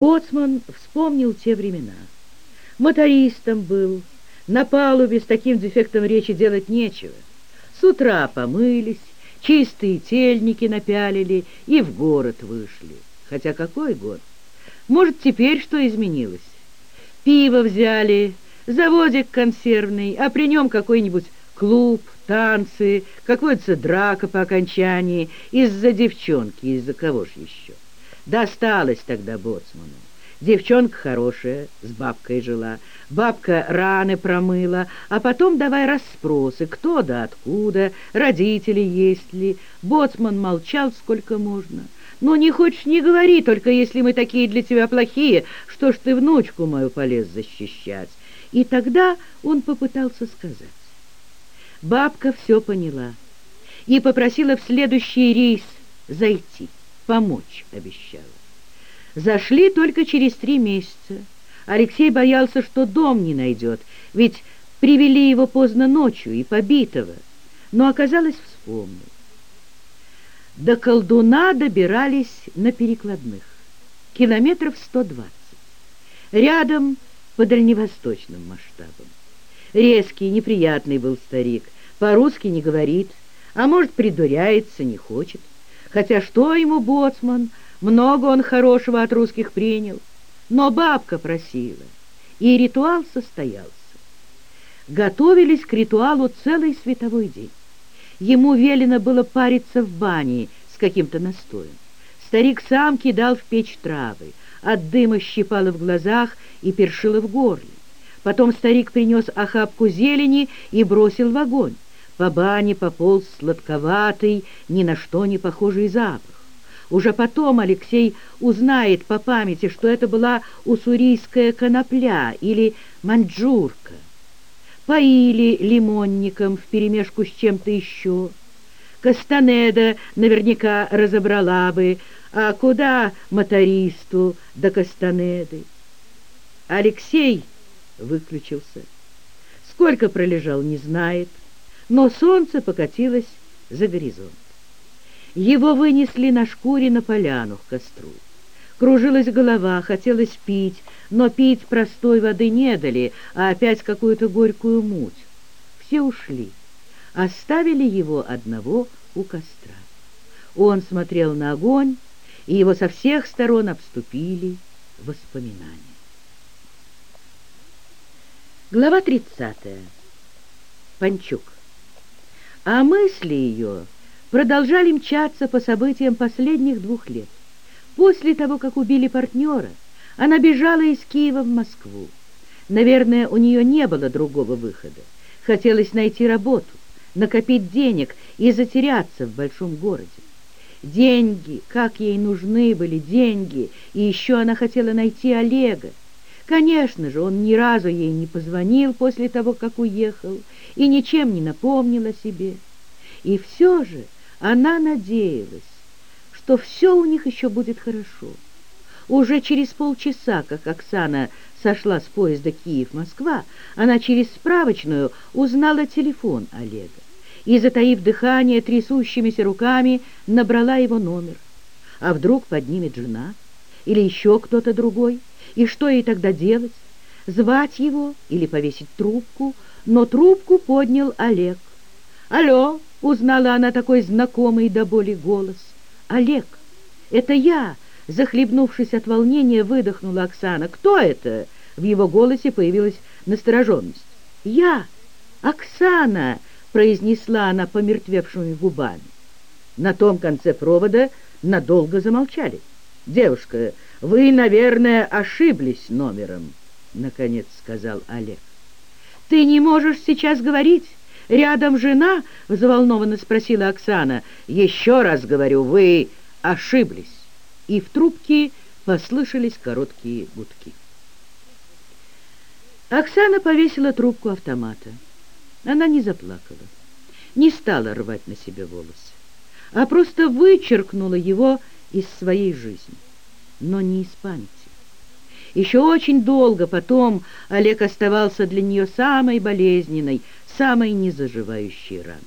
Боцман вспомнил те времена. Мотористом был, на палубе с таким дефектом речи делать нечего. С утра помылись, чистые тельники напялили и в город вышли. Хотя какой год? Может, теперь что изменилось? Пиво взяли, заводик консервный, а при нем какой-нибудь клуб, танцы, какой-то драка по окончании, из-за девчонки, из-за кого ж еще. Досталось тогда боцману. Девчонка хорошая, с бабкой жила. Бабка раны промыла, а потом давай расспросы, кто да откуда, родители есть ли. Боцман молчал сколько можно. «Ну, не хочешь, не говори, только если мы такие для тебя плохие, что ж ты внучку мою полез защищать?» И тогда он попытался сказать. Бабка все поняла и попросила в следующий рейс зайти. Помочь обещала. Зашли только через три месяца. Алексей боялся, что дом не найдет, ведь привели его поздно ночью и побитого. Но оказалось, вспомнил. До колдуна добирались на перекладных. Километров 120. Рядом по дальневосточным масштабам. Резкий, неприятный был старик. По-русски не говорит, а может, придуряется, не хочет. Хотя что ему, боцман, много он хорошего от русских принял. Но бабка просила, и ритуал состоялся. Готовились к ритуалу целый световой день. Ему велено было париться в бане с каким-то настоем. Старик сам кидал в печь травы, от дыма щипало в глазах и першило в горле. Потом старик принес охапку зелени и бросил в огонь. По бане пополз сладковатый, ни на что не похожий запах. Уже потом Алексей узнает по памяти, что это была уссурийская конопля или маньчжурка. Поили лимонником вперемешку с чем-то еще. Кастанеда наверняка разобрала бы, а куда мотористу до Кастанеды? Алексей выключился. Сколько пролежал, не знает но солнце покатилось за горизонт. Его вынесли на шкуре на поляну к костру. Кружилась голова, хотелось пить, но пить простой воды не дали, а опять какую-то горькую муть. Все ушли, оставили его одного у костра. Он смотрел на огонь, и его со всех сторон обступили воспоминания. Глава тридцатая. Панчук а мысли ее продолжали мчаться по событиям последних двух лет. После того, как убили партнера, она бежала из Киева в Москву. Наверное, у нее не было другого выхода. Хотелось найти работу, накопить денег и затеряться в большом городе. Деньги, как ей нужны были деньги, и еще она хотела найти Олега. Конечно же, он ни разу ей не позвонил после того, как уехал, и ничем не напомнил о себе. И все же она надеялась, что все у них еще будет хорошо. Уже через полчаса, как Оксана сошла с поезда Киев-Москва, она через справочную узнала телефон Олега и, затаив дыхание, трясущимися руками набрала его номер. А вдруг поднимет жена или еще кто-то другой? И что ей тогда делать? Звать его или повесить трубку? Но трубку поднял Олег. «Алло!» — узнала она такой знакомый до боли голос. «Олег, это я!» — захлебнувшись от волнения, выдохнула Оксана. «Кто это?» — в его голосе появилась настороженность. «Я! Оксана!» — произнесла она помертвевшими губами. На том конце провода надолго замолчали. «Девушка, вы, наверное, ошиблись номером», — наконец сказал Олег. «Ты не можешь сейчас говорить? Рядом жена?» — взволнованно спросила Оксана. «Еще раз говорю, вы ошиблись». И в трубке послышались короткие гудки. Оксана повесила трубку автомата. Она не заплакала, не стала рвать на себе волосы, а просто вычеркнула его из своей жизни, но не из памяти. Еще очень долго потом Олег оставался для нее самой болезненной, самой незаживающей раной.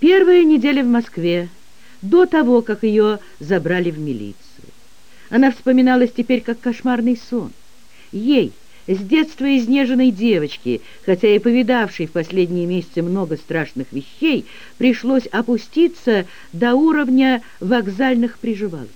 Первая неделя в Москве, до того, как ее забрали в милицию. Она вспоминалась теперь как кошмарный сон. Ей, с детства изнеженной девочки, хотя и повидавшей в последние месяцы много страшных вещей, пришлось опуститься до уровня вокзальных приживалок.